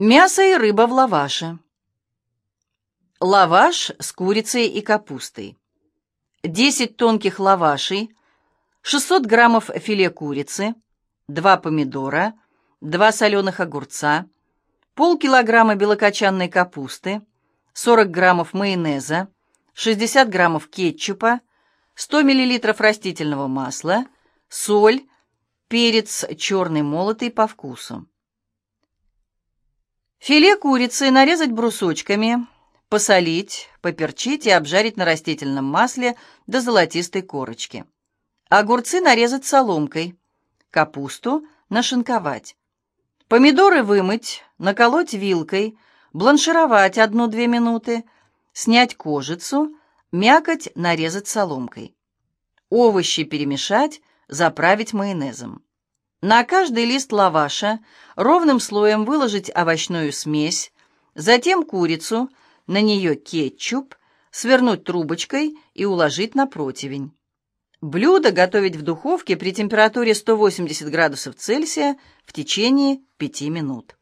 Мясо и рыба в лаваше. Лаваш с курицей и капустой. 10 тонких лавашей, 600 граммов филе курицы, 2 помидора, 2 соленых огурца, полкилограмма белокочанной капусты, 40 граммов майонеза, 60 граммов кетчупа, 100 миллилитров растительного масла, соль, перец черный молотый по вкусу. Филе курицы нарезать брусочками, посолить, поперчить и обжарить на растительном масле до золотистой корочки. Огурцы нарезать соломкой, капусту нашинковать. Помидоры вымыть, наколоть вилкой, бланшировать одну-две минуты, снять кожицу, мякоть нарезать соломкой. Овощи перемешать, заправить майонезом. На каждый лист лаваша ровным слоем выложить овощную смесь, затем курицу, на нее кетчуп, свернуть трубочкой и уложить на противень. Блюдо готовить в духовке при температуре 180 градусов Цельсия в течение 5 минут.